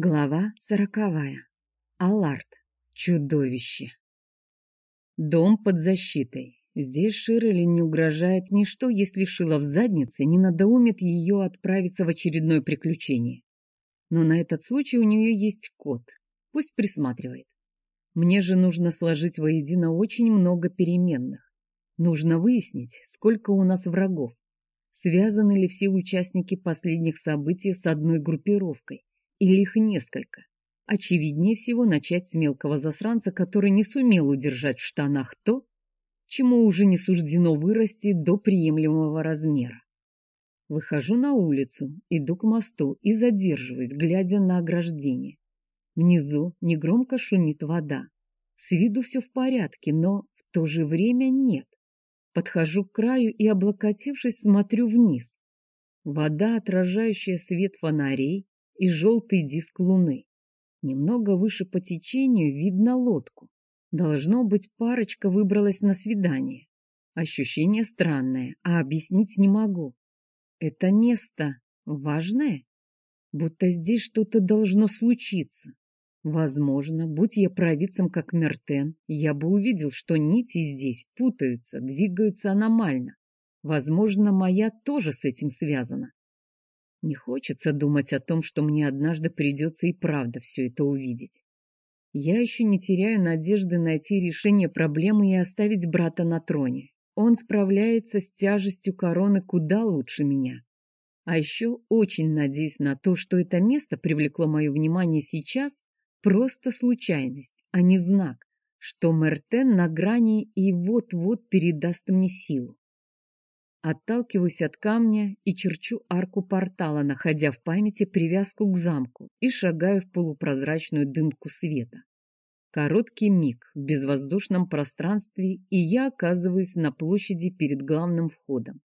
Глава сороковая. Аллард. Чудовище. Дом под защитой. Здесь Ширли не угрожает ничто, если шила в заднице не надоумит ее отправиться в очередное приключение. Но на этот случай у нее есть кот. Пусть присматривает. Мне же нужно сложить воедино очень много переменных. Нужно выяснить, сколько у нас врагов. Связаны ли все участники последних событий с одной группировкой или их несколько. Очевиднее всего начать с мелкого засранца, который не сумел удержать в штанах то, чему уже не суждено вырасти до приемлемого размера. Выхожу на улицу, иду к мосту и задерживаюсь, глядя на ограждение. Внизу негромко шумит вода. С виду все в порядке, но в то же время нет. Подхожу к краю и, облокотившись, смотрю вниз. Вода, отражающая свет фонарей, и желтый диск луны. Немного выше по течению видно лодку. Должно быть, парочка выбралась на свидание. Ощущение странное, а объяснить не могу. Это место важное? Будто здесь что-то должно случиться. Возможно, будь я провидцем, как Мертен, я бы увидел, что нити здесь путаются, двигаются аномально. Возможно, моя тоже с этим связана. Не хочется думать о том, что мне однажды придется и правда все это увидеть. Я еще не теряю надежды найти решение проблемы и оставить брата на троне. Он справляется с тяжестью короны куда лучше меня. А еще очень надеюсь на то, что это место привлекло мое внимание сейчас просто случайность, а не знак, что Мертен на грани и вот-вот передаст мне силу. Отталкиваюсь от камня и черчу арку портала, находя в памяти привязку к замку и шагаю в полупрозрачную дымку света. Короткий миг в безвоздушном пространстве, и я оказываюсь на площади перед главным входом.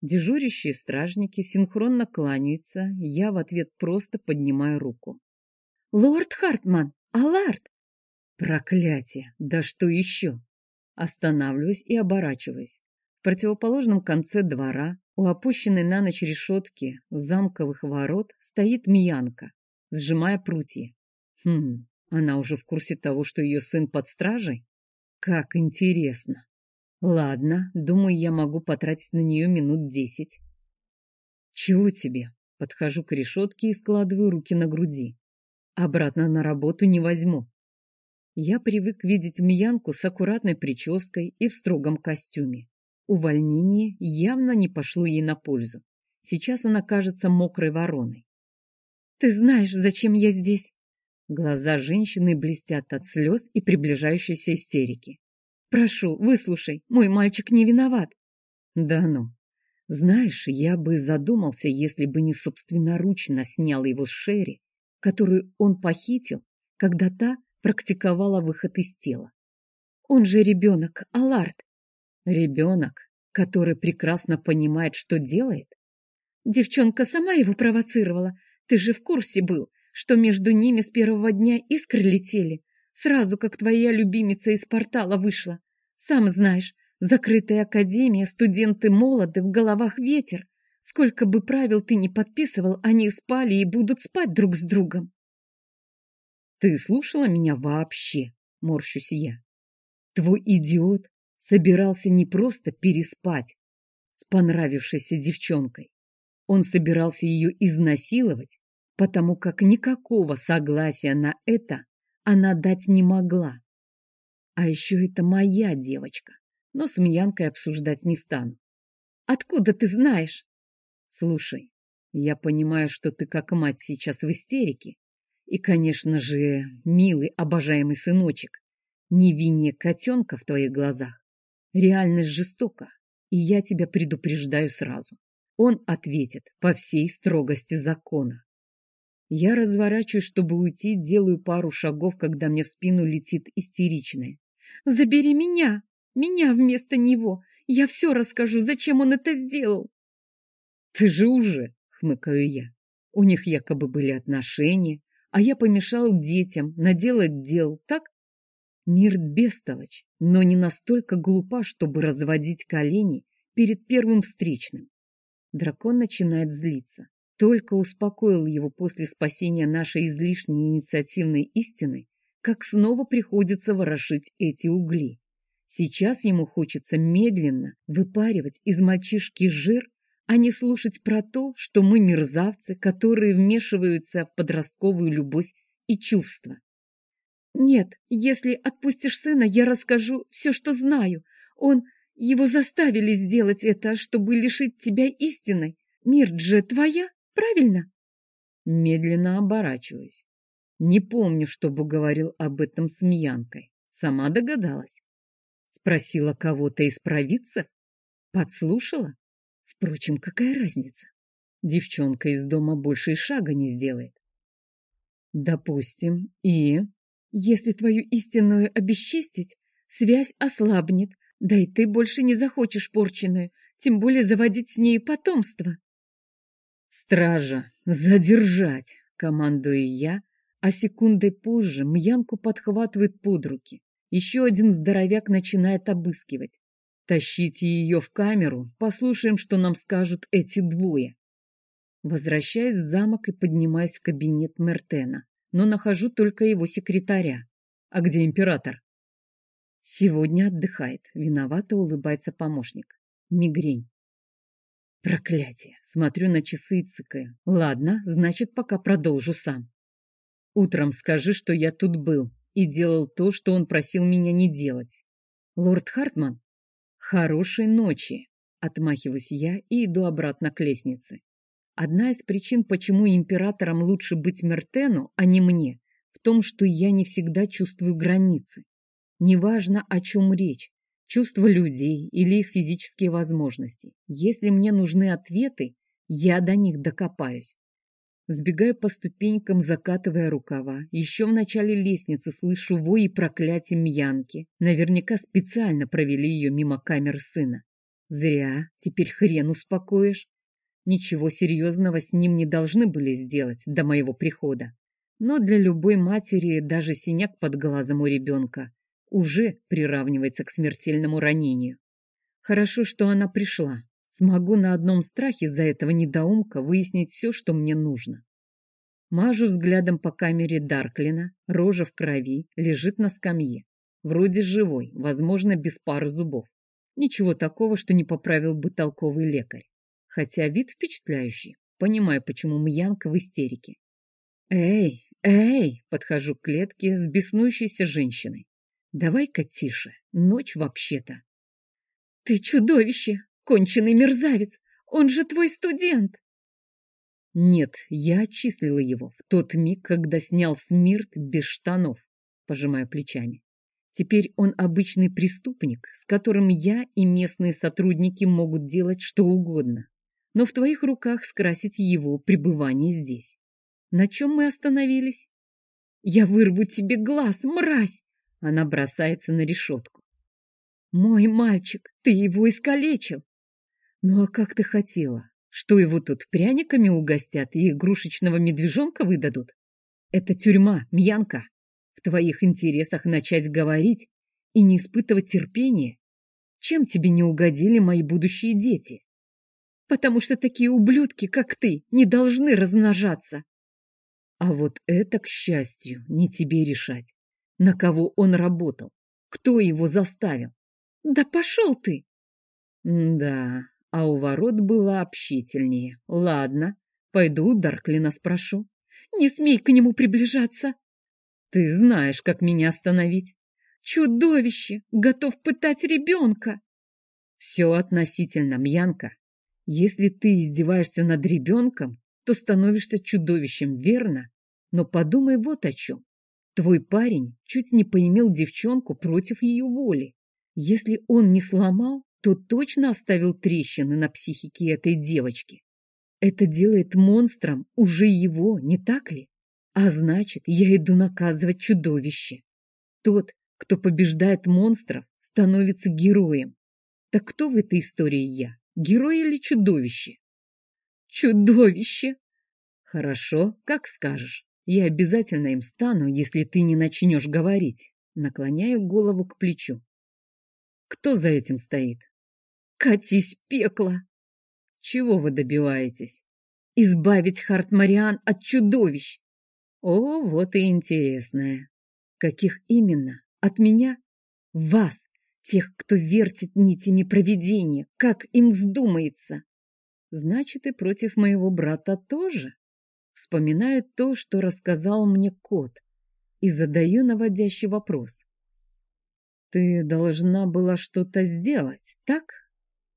Дежурящие стражники синхронно кланяются, я в ответ просто поднимаю руку. «Лорд Хартман! Аллард!» «Проклятие! Да что еще?» Останавливаюсь и оборачиваюсь противоположном конце двора, у опущенной на ночь решетки замковых ворот, стоит Миянка, сжимая прутья. Хм, она уже в курсе того, что ее сын под стражей? Как интересно. Ладно, думаю, я могу потратить на нее минут десять. Чего тебе? Подхожу к решетке и складываю руки на груди. Обратно на работу не возьму. Я привык видеть Миянку с аккуратной прической и в строгом костюме. Увольнение явно не пошло ей на пользу. Сейчас она кажется мокрой вороной. «Ты знаешь, зачем я здесь?» Глаза женщины блестят от слез и приближающейся истерики. «Прошу, выслушай, мой мальчик не виноват». «Да ну. Знаешь, я бы задумался, если бы не собственноручно снял его с Шерри, которую он похитил, когда та практиковала выход из тела. Он же ребенок, Аларт. Ребенок, который прекрасно понимает, что делает? Девчонка сама его провоцировала. Ты же в курсе был, что между ними с первого дня искры летели, сразу как твоя любимица из портала вышла. Сам знаешь, закрытая академия, студенты молоды, в головах ветер. Сколько бы правил ты ни подписывал, они спали и будут спать друг с другом. Ты слушала меня вообще? Морщусь я. Твой идиот собирался не просто переспать с понравившейся девчонкой. Он собирался ее изнасиловать, потому как никакого согласия на это она дать не могла. А еще это моя девочка, но с Мьянкой обсуждать не стану. Откуда ты знаешь? Слушай, я понимаю, что ты как мать сейчас в истерике. И, конечно же, милый, обожаемый сыночек, не вине котенка в твоих глазах. Реальность жестока, и я тебя предупреждаю сразу. Он ответит по всей строгости закона. Я разворачиваюсь, чтобы уйти, делаю пару шагов, когда мне в спину летит истеричное. «Забери меня! Меня вместо него! Я все расскажу, зачем он это сделал!» «Ты же уже!» — хмыкаю я. У них якобы были отношения, а я помешал детям наделать дел, так? Мирт бестолочь, но не настолько глупа, чтобы разводить колени перед первым встречным. Дракон начинает злиться. Только успокоил его после спасения нашей излишней инициативной истины, как снова приходится ворошить эти угли. Сейчас ему хочется медленно выпаривать из мальчишки жир, а не слушать про то, что мы мерзавцы, которые вмешиваются в подростковую любовь и чувства. «Нет, если отпустишь сына, я расскажу все, что знаю. Он... Его заставили сделать это, чтобы лишить тебя истины. Мир же твоя, правильно?» Медленно оборачиваюсь. Не помню, чтобы говорил об этом с Мьянкой. Сама догадалась. Спросила кого-то исправиться? Подслушала? Впрочем, какая разница? Девчонка из дома больше и шага не сделает. Допустим, и... Если твою истинную обесчестить, связь ослабнет, да и ты больше не захочешь порченую, тем более заводить с ней потомство. Стража, задержать, командую я, а секундой позже Мьянку подхватывает под руки. Еще один здоровяк начинает обыскивать. Тащите ее в камеру, послушаем, что нам скажут эти двое. Возвращаюсь в замок и поднимаюсь в кабинет Мертена, но нахожу только его секретаря. А где император? Сегодня отдыхает. Виновато улыбается помощник. Мигрень. Проклятие. Смотрю на часы и цыкаю. Ладно, значит, пока продолжу сам. Утром скажи, что я тут был и делал то, что он просил меня не делать. Лорд Хартман? Хорошей ночи. Отмахиваюсь я и иду обратно к лестнице. Одна из причин, почему императорам лучше быть Мертену, а не мне, в том, что я не всегда чувствую границы. Неважно, о чем речь, чувства людей или их физические возможности. Если мне нужны ответы, я до них докопаюсь. Сбегаю по ступенькам, закатывая рукава. Еще в начале лестницы слышу вой и проклятие Мьянки. Наверняка специально провели ее мимо камер сына. Зря, теперь хрен успокоишь. Ничего серьезного с ним не должны были сделать до моего прихода. Но для любой матери даже синяк под глазом у ребенка уже приравнивается к смертельному ранению. Хорошо, что она пришла. Смогу на одном страхе за этого недоумка выяснить все, что мне нужно. Мажу взглядом по камере Дарклина, рожа в крови, лежит на скамье. Вроде живой, возможно, без пары зубов. Ничего такого, что не поправил бы толковый лекарь. Хотя вид впечатляющий. Понимаю, почему Мьянка в истерике. «Эй, эй!» — подхожу к клетке с беснующейся женщиной. Давай-ка тише, ночь вообще-то. Ты чудовище, конченый мерзавец, он же твой студент. Нет, я отчислила его в тот миг, когда снял смирт без штанов, пожимая плечами. Теперь он обычный преступник, с которым я и местные сотрудники могут делать что угодно. Но в твоих руках скрасить его пребывание здесь. На чем мы остановились? Я вырву тебе глаз, мразь! Она бросается на решетку. «Мой мальчик, ты его искалечил!» «Ну а как ты хотела? Что его тут пряниками угостят и игрушечного медвежонка выдадут? Это тюрьма, Мьянка. В твоих интересах начать говорить и не испытывать терпения? Чем тебе не угодили мои будущие дети? Потому что такие ублюдки, как ты, не должны размножаться. А вот это, к счастью, не тебе решать на кого он работал, кто его заставил. Да пошел ты! да, а у ворот было общительнее. Ладно, пойду у Дарклина спрошу. Не смей к нему приближаться. Ты знаешь, как меня остановить. Чудовище! Готов пытать ребенка! Все относительно, Мьянка. Если ты издеваешься над ребенком, то становишься чудовищем, верно? Но подумай вот о чем. Твой парень чуть не поимел девчонку против ее воли. Если он не сломал, то точно оставил трещины на психике этой девочки. Это делает монстром уже его, не так ли? А значит, я иду наказывать чудовище. Тот, кто побеждает монстров, становится героем. Так кто в этой истории я? Герой или чудовище? Чудовище! Хорошо, как скажешь. Я обязательно им стану, если ты не начнешь говорить. Наклоняю голову к плечу. Кто за этим стоит? Катись, пекло! Чего вы добиваетесь? Избавить Хартмариан от чудовищ. О, вот и интересное. Каких именно? От меня? Вас, тех, кто вертит нитями провидения, как им вздумается. Значит, и против моего брата тоже. Вспоминаю то, что рассказал мне кот, и задаю наводящий вопрос. Ты должна была что-то сделать, так?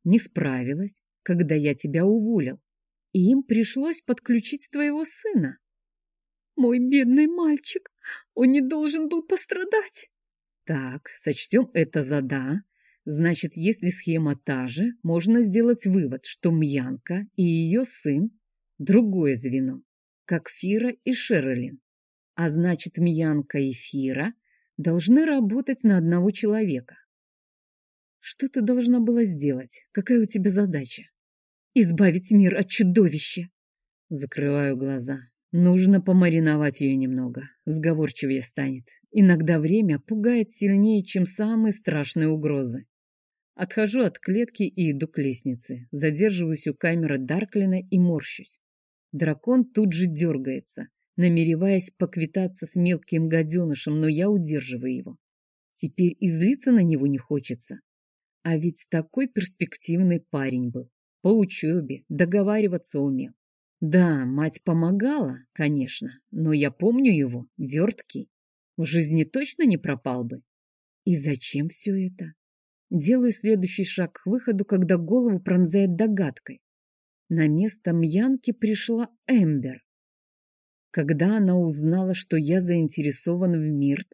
Не справилась, когда я тебя уволил, и им пришлось подключить твоего сына. Мой бедный мальчик, он не должен был пострадать. Так, сочтем это за да. Значит, если схема та же, можно сделать вывод, что Мьянка и ее сын – другое звено, как Фира и Шерлин. А значит, Мьянка и Фира должны работать на одного человека. Что ты должна была сделать? Какая у тебя задача? Избавить мир от чудовища. Закрываю глаза. Нужно помариновать ее немного. Сговорчивее станет. Иногда время пугает сильнее, чем самые страшные угрозы. Отхожу от клетки и иду к лестнице. Задерживаюсь у камеры Дарклина и морщусь. Дракон тут же дергается намереваясь поквитаться с мелким гаденышем, но я удерживаю его. Теперь и злиться на него не хочется. А ведь такой перспективный парень был. По учебе, договариваться умел. Да, мать помогала, конечно, но я помню его, верткий. В жизни точно не пропал бы. И зачем все это? Делаю следующий шаг к выходу, когда голову пронзает догадкой. На место Мьянки пришла Эмбер. Когда она узнала, что я заинтересован в Мирт,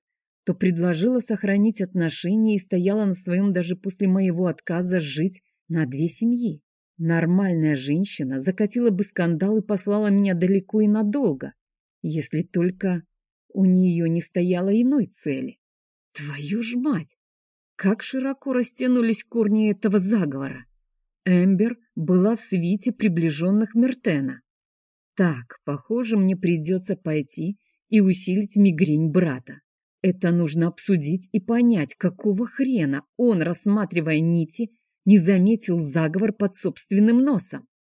то предложила сохранить отношения и стояла на своем даже после моего отказа жить на две семьи. Нормальная женщина закатила бы скандал и послала меня далеко и надолго, если только у нее не стояло иной цели. Твою ж мать! Как широко растянулись корни этого заговора! Эмбер была в свите приближенных Мертена. Так, похоже, мне придется пойти и усилить мигрень брата. Это нужно обсудить и понять, какого хрена он, рассматривая нити, не заметил заговор под собственным носом.